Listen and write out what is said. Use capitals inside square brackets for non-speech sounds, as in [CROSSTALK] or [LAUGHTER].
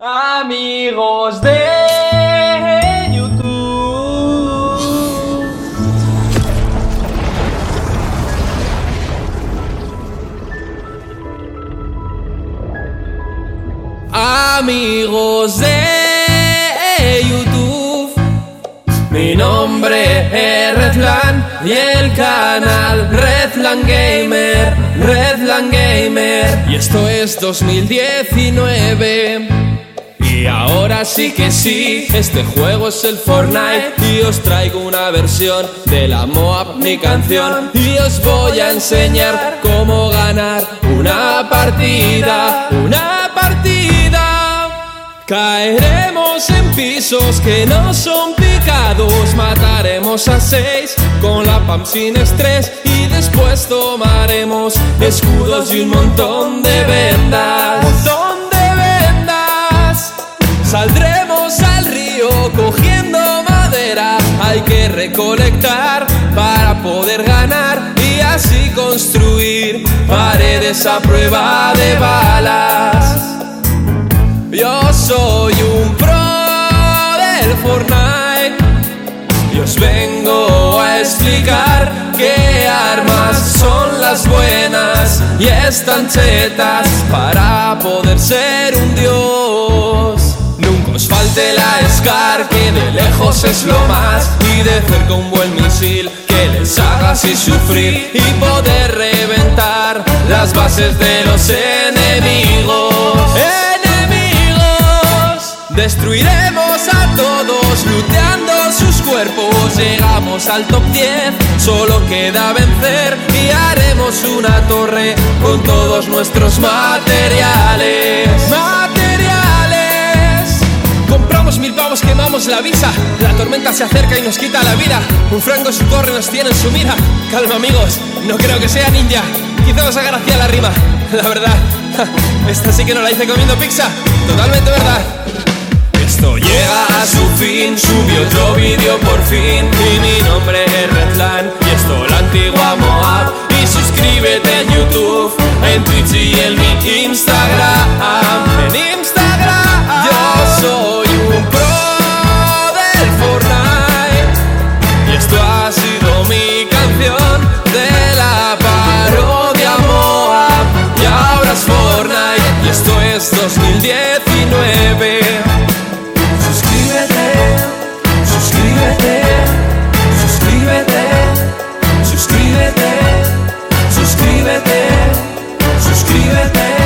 Amigos de YouTube. Amigos de YouTube. Mi nombre es Redland y el canal Redland Gamer, Redland Gamer. Y esto es 2019. Y ahora sí que sí, este juego es el Fortnite y os traigo una versión de la Moab, mi canción y os voy a enseñar cómo ganar una partida, una partida. Caeremos en pisos que no son picados, mataremos a seis con la PAM sin estrés y después tomaremos escudos y un montón de vendas. Recolectar para poder ganar y así construir paredes a prueba de balas. Yo soy un pro del Fortnite y os vengo a explicar qué armas son las buenas y están chetas para poder ser un dios. Os falte la Scar que de lejos es lo más y de cerca un buen misil que les haga así sufrir y poder reventar las bases de los enemigos. Enemigos, destruiremos a todos looteando sus cuerpos. Llegamos al top 10, solo queda vencer y haremos una torre con todos nuestros. Materiales. Mil pavos, quemamos la visa. La tormenta se acerca y nos quita la vida. Un franco en su torre nos tiene en su mira. Calma, amigos, no creo que sea ninja. Quizá os haga gracia la rima. [LAUGHS] La verdad, [LAUGHS] esta sí que no la hice comiendo pizza. Totalmente verdad. Esto llega a su fin, subió Suscríbete.